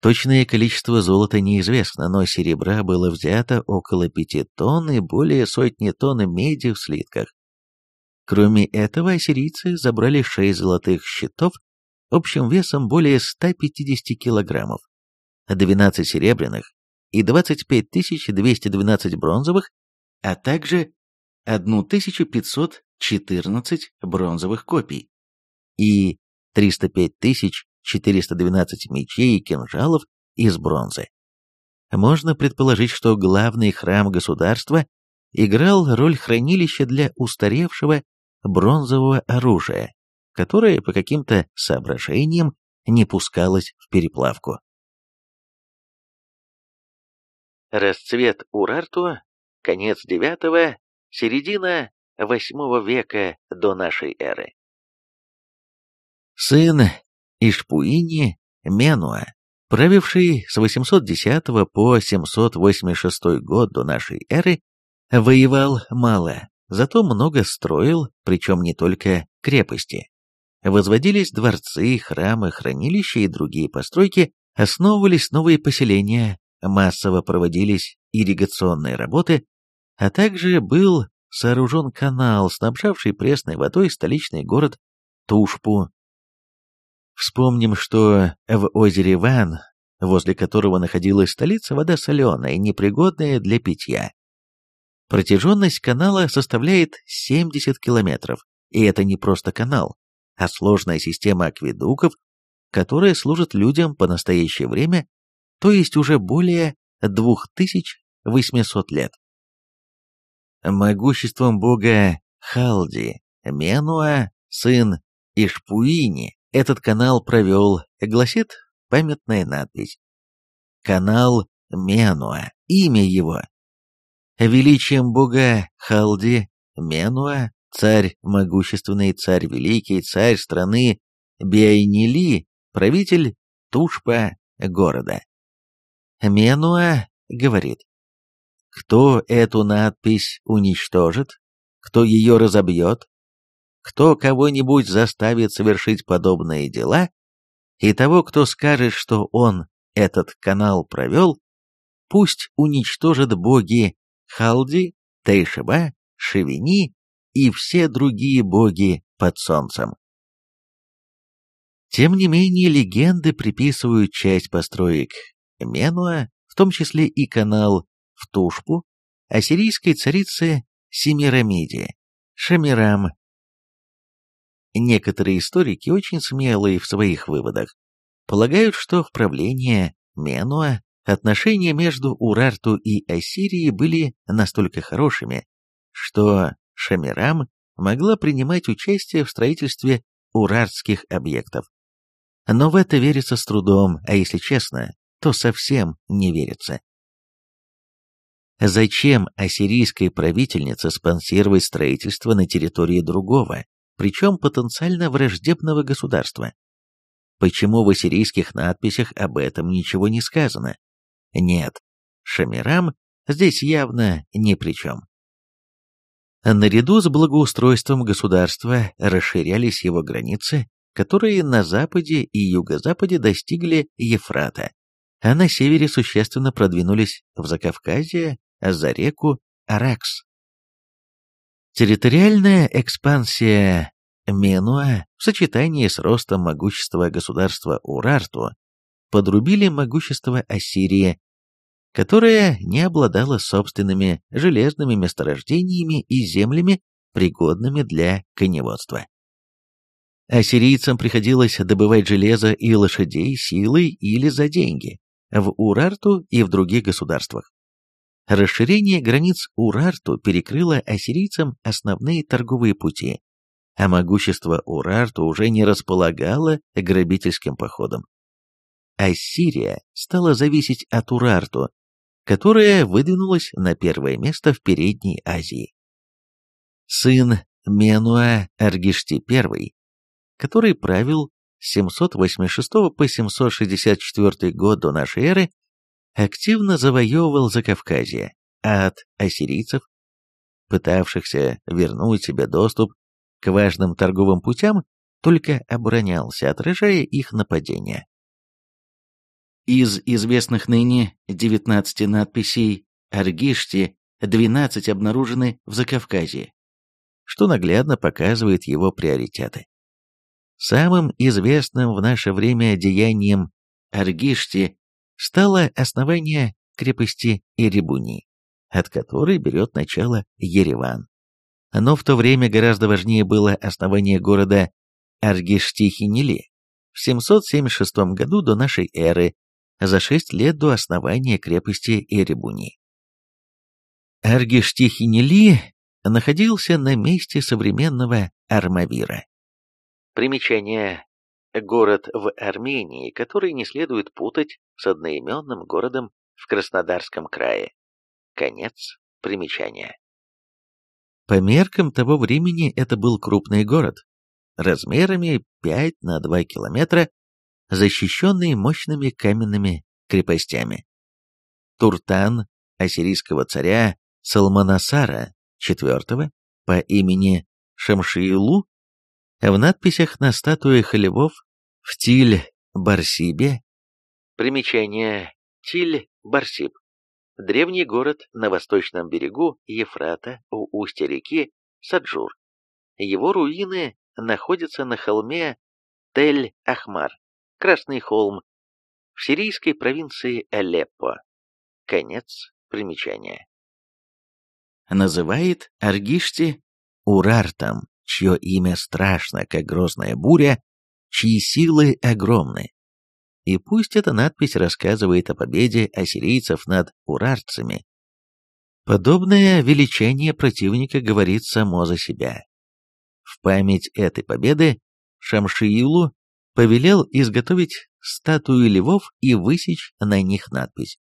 Точное количество золота неизвестно, но серебра было взято около пяти тонн и более сотни тонн меди в слитках. Кроме этого, ассирийцы забрали шесть золотых щитов общим весом более 150 килограммов, 12 серебряных и 25 212 бронзовых, а также 1514 бронзовых копий и 305 412 мечей и кинжалов из бронзы. Можно предположить, что главный храм государства играл роль хранилища для устаревшего бронзового оружия, которое по каким-то соображениям не пускалось в переплавку. Расцвет Урарту, конец IX, середина VIII века до нашей эры. Сын Ишпуини Менуа, правивший с 810 по 786 год до нашей эры, воевал мало, Зато много строил, причем не только крепости. Возводились дворцы, храмы, хранилища и другие постройки, основывались новые поселения, массово проводились ирригационные работы, а также был сооружен канал, снабжавший пресной водой столичный город Тушпу. Вспомним, что в озере Ван, возле которого находилась столица, вода соленая, непригодная для питья. Протяженность канала составляет 70 километров, и это не просто канал, а сложная система акведуков, которая служит людям по настоящее время, то есть уже более 2800 лет. Могуществом бога Халди, Менуа, сын Ишпуини, этот канал провел, гласит памятная надпись. Канал Менуа, имя его величием бога Халди, Менуа, царь могущественный, царь великий, царь страны Биайнили, правитель Тушпа города. Менуа говорит, кто эту надпись уничтожит, кто ее разобьет, кто кого-нибудь заставит совершить подобные дела, и того, кто скажет, что он этот канал провел, пусть уничтожат боги Халди, Тейшиба, Шевини и все другие боги под солнцем. Тем не менее, легенды приписывают часть построек Менуа, в том числе и канал в Тушпу, ассирийской царице Семирамиде, Шамирам. Некоторые историки, очень смелые в своих выводах, полагают, что в правление Менуа Отношения между Урарту и Ассирией были настолько хорошими, что Шамирам могла принимать участие в строительстве урартских объектов. Но в это верится с трудом, а если честно, то совсем не верится. Зачем ассирийской правительнице спонсировать строительство на территории другого, причем потенциально враждебного государства? Почему в ассирийских надписях об этом ничего не сказано? Нет, Шамирам здесь явно ни при чем. Наряду с благоустройством государства расширялись его границы, которые на западе и юго-западе достигли Ефрата, а на севере существенно продвинулись в Закавказье, за реку Аракс. Территориальная экспансия Менуа в сочетании с ростом могущества государства Урарту подрубили могущество Ассирии, которая не обладала собственными железными месторождениями и землями, пригодными для коневодства. Ассирийцам приходилось добывать железо и лошадей силой или за деньги в Урарту и в других государствах. Расширение границ Урарту перекрыло ассирийцам основные торговые пути, а могущество Урарту уже не располагало грабительским походом. Ассирия стала зависеть от Урарту, которая выдвинулась на первое место в Передней Азии. Сын Менуа Аргишти I, который правил с 786 по 764 год до нашей эры, активно завоевывал Закавказье, а от ассирийцев, пытавшихся вернуть себе доступ к важным торговым путям, только оборонялся, отражая их нападения. Из известных ныне 19 надписей Аргишти 12 обнаружены в Закавказье, что наглядно показывает его приоритеты. Самым известным в наше время деянием Аргишти стало основание крепости Эребуни, от которой берет начало Ереван. Но в то время гораздо важнее было основание города Аргиштихинили в 776 году до нашей эры, за шесть лет до основания крепости Эребуни. Аргиштихинили находился на месте современного Армавира. Примечание город в Армении, который не следует путать с одноименным городом в Краснодарском крае. Конец примечания. По меркам того времени это был крупный город, размерами 5 на 2 километра, защищенный мощными каменными крепостями. Туртан ассирийского царя Салманасара IV по имени Шамшиилу в надписях на статуях львов в Тиль-Барсибе. Примечание Тиль-Барсиб. Древний город на восточном берегу Ефрата у устья реки Саджур. Его руины находятся на холме Тель-Ахмар, Красный холм, в сирийской провинции Алеппо. Конец примечания. Называет Аргишти Урартом чье имя страшно, как грозная буря, чьи силы огромны. И пусть эта надпись рассказывает о победе ассирийцев над урарцами, подобное величание противника говорит само за себя. В память этой победы Шамшиилу повелел изготовить статуи львов и высечь на них надпись.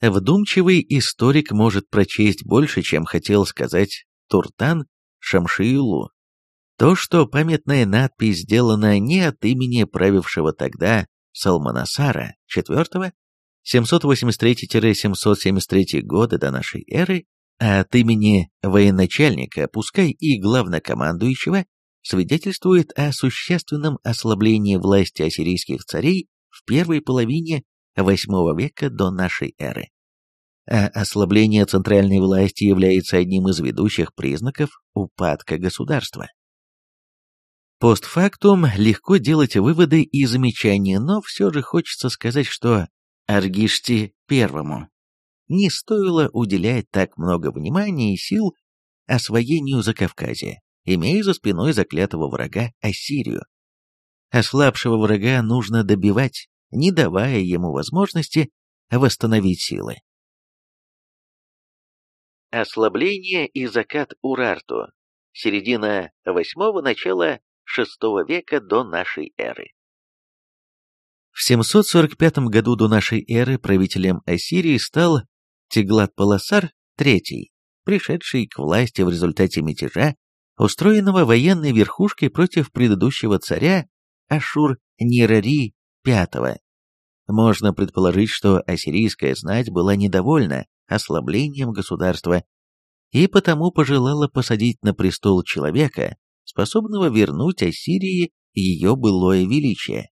Вдумчивый историк может прочесть больше, чем хотел сказать Туртан Шамшиилу. То, что памятная надпись сделана не от имени правившего тогда Салманасара IV, 783-773 годы до нашей эры, а от имени военачальника, пускай и главнокомандующего, свидетельствует о существенном ослаблении власти ассирийских царей в первой половине VIII века до нашей эры а ослабление центральной власти является одним из ведущих признаков упадка государства. Постфактум легко делать выводы и замечания, но все же хочется сказать, что Аргишти первому не стоило уделять так много внимания и сил освоению Закавказья, имея за спиной заклятого врага Ассирию. Ослабшего врага нужно добивать, не давая ему возможности восстановить силы. Ослабление и закат Урарту. Середина VIII – начало VI века до нашей эры. В 745 году до нашей эры правителем Ассирии стал Теглат-Паласар III, пришедший к власти в результате мятежа, устроенного военной верхушкой против предыдущего царя Ашур-Нирари V. Можно предположить, что ассирийская знать была недовольна ослаблением государства, и потому пожелала посадить на престол человека, способного вернуть Ассирии ее былое величие.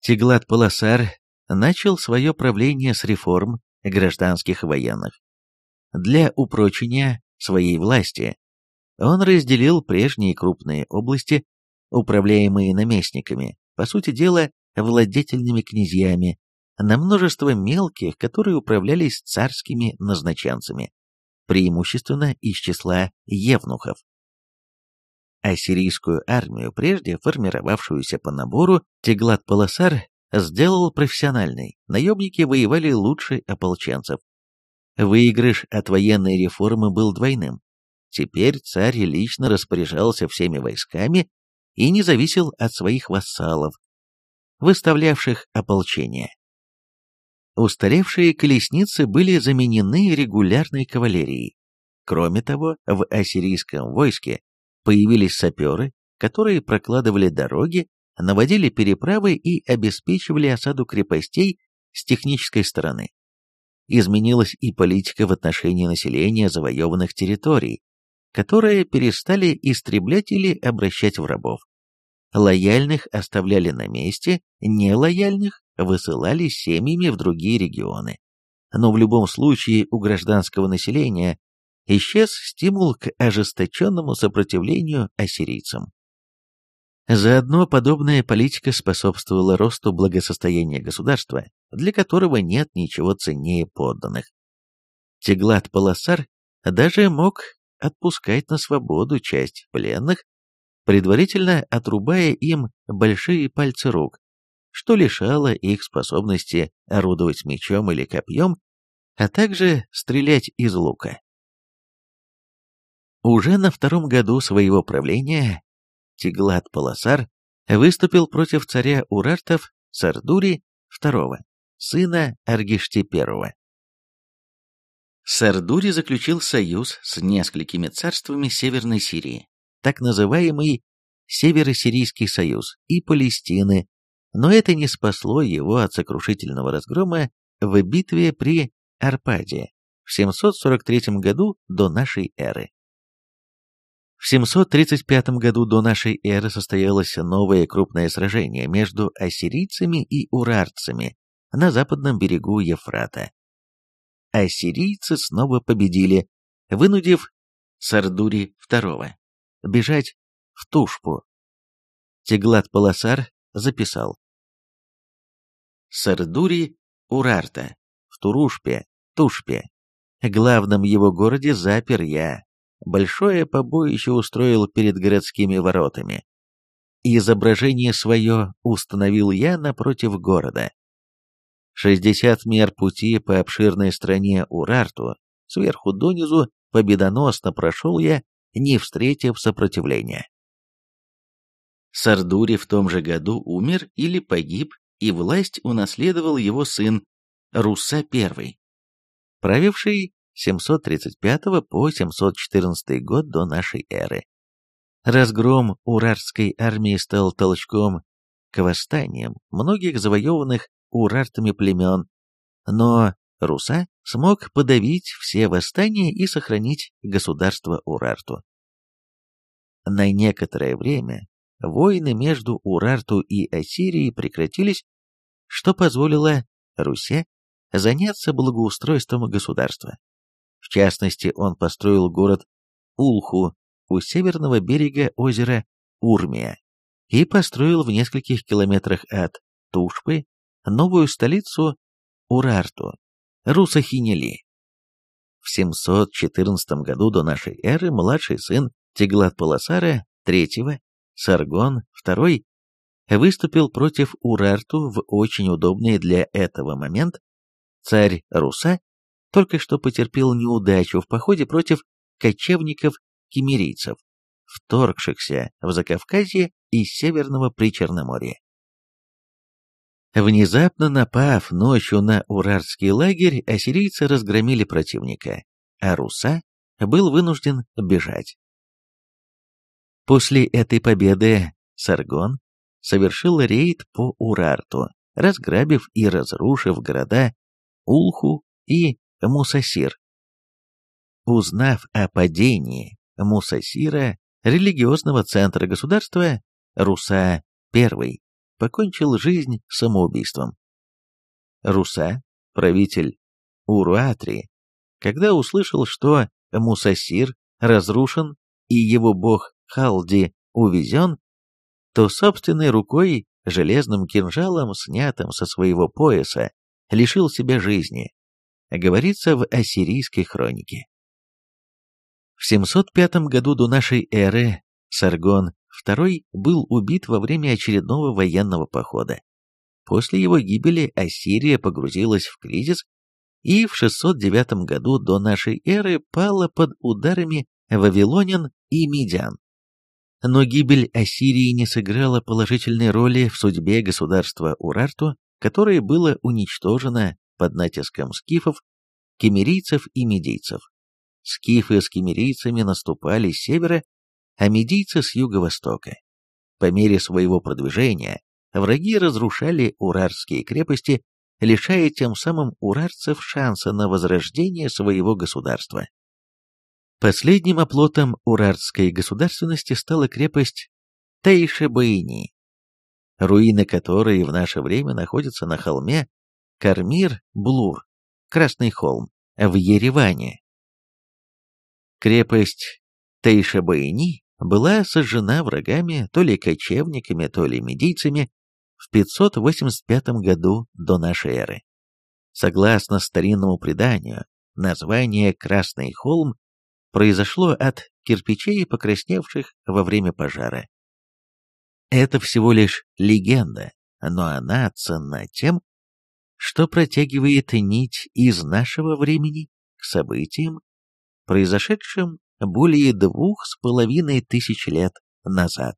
Теглат-Паласар начал свое правление с реформ гражданских и военных. Для упрочения своей власти он разделил прежние крупные области, управляемые наместниками, по сути дела, владетельными князьями, на множество мелких, которые управлялись царскими назначенцами, преимущественно из числа евнухов. Ассирийскую армию, прежде формировавшуюся по набору, Теглат-Паласар сделал профессиональной, наемники воевали лучше ополченцев. Выигрыш от военной реформы был двойным. Теперь царь лично распоряжался всеми войсками и не зависел от своих вассалов, выставлявших ополчение. Устаревшие колесницы были заменены регулярной кавалерией. Кроме того, в ассирийском войске появились саперы, которые прокладывали дороги, наводили переправы и обеспечивали осаду крепостей с технической стороны. Изменилась и политика в отношении населения завоеванных территорий, которые перестали истреблять или обращать в рабов. Лояльных оставляли на месте, нелояльных высылали семьями в другие регионы. Но в любом случае у гражданского населения исчез стимул к ожесточенному сопротивлению ассирийцам. Заодно подобная политика способствовала росту благосостояния государства, для которого нет ничего ценнее подданных. Теглат-Паласар даже мог отпускать на свободу часть пленных, предварительно отрубая им большие пальцы рук, что лишало их способности орудовать мечом или копьем, а также стрелять из лука. Уже на втором году своего правления Тиглат-Паласар выступил против царя Урартов Сардури II, сына Аргишти I. Сардури заключил союз с несколькими царствами Северной Сирии, так называемый Северо-Сирийский союз, и Палестины, но это не спасло его от сокрушительного разгрома в битве при Арпаде в 743 году до нашей эры. В 735 году до нашей эры состоялось новое крупное сражение между ассирийцами и урарцами на западном берегу Ефрата. Ассирийцы снова победили, вынудив Сардури II бежать в Тушпу. Теглат-Паласар записал. Сардури Урарта в Турушпе, Тушпе, главном его городе запер я, большое побоище устроил перед городскими воротами. Изображение свое установил я напротив города. Шестьдесят мер пути по обширной стране Урарту, сверху донизу, победоносно прошел я, не встретив сопротивления. Сардури в том же году умер или погиб, и власть унаследовал его сын Руса I, правивший 735 по 714 год до нашей эры. Разгром урарской армии стал толчком к восстаниям многих завоеванных урартами племен, но Руса смог подавить все восстания и сохранить государство Урарту. На некоторое время войны между Урарту и Ассирией прекратились, что позволило Русе заняться благоустройством государства. В частности, он построил город Улху у северного берега озера Урмия и построил в нескольких километрах от Тушпы новую столицу Урарту, Русахинели. В 714 году до нашей эры младший сын Теглат-Паласара III, Саргон II, выступил против Урарту в очень удобный для этого момент. Царь Руса только что потерпел неудачу в походе против кочевников-кемерийцев, вторгшихся в Закавказье из Северного Причерноморья. Внезапно напав ночью на Урарский лагерь, ассирийцы разгромили противника, а Руса был вынужден бежать. После этой победы Саргон совершил рейд по Урарту, разграбив и разрушив города Улху и Мусасир. Узнав о падении Мусасира, религиозного центра государства, Руса I покончил жизнь самоубийством. Руса, правитель Уруатри, когда услышал, что Мусасир разрушен и его бог Халди увезен, то собственной рукой, железным кинжалом, снятым со своего пояса, лишил себя жизни, говорится в ассирийской хронике. В 705 году до нашей эры Саргон II был убит во время очередного военного похода. После его гибели Ассирия погрузилась в кризис и в 609 году до нашей эры пала под ударами вавилонян и медян. Но гибель Ассирии не сыграла положительной роли в судьбе государства Урарту, которое было уничтожено под натиском скифов, кемерийцев и медийцев. Скифы с кемерийцами наступали с севера, а медийцы с юго-востока. По мере своего продвижения враги разрушали урарские крепости, лишая тем самым урарцев шанса на возрождение своего государства. Последним оплотом урартской государственности стала крепость Тейшебаини, руины которой в наше время находятся на холме Кармир-Блур, Красный холм, в Ереване. Крепость Тейшебаини была сожжена врагами, то ли кочевниками, то ли медийцами, в 585 году до нашей эры. Согласно старинному преданию, название Красный холм произошло от кирпичей, покрасневших во время пожара. Это всего лишь легенда, но она ценна тем, что протягивает нить из нашего времени к событиям, произошедшим более двух с половиной тысяч лет назад.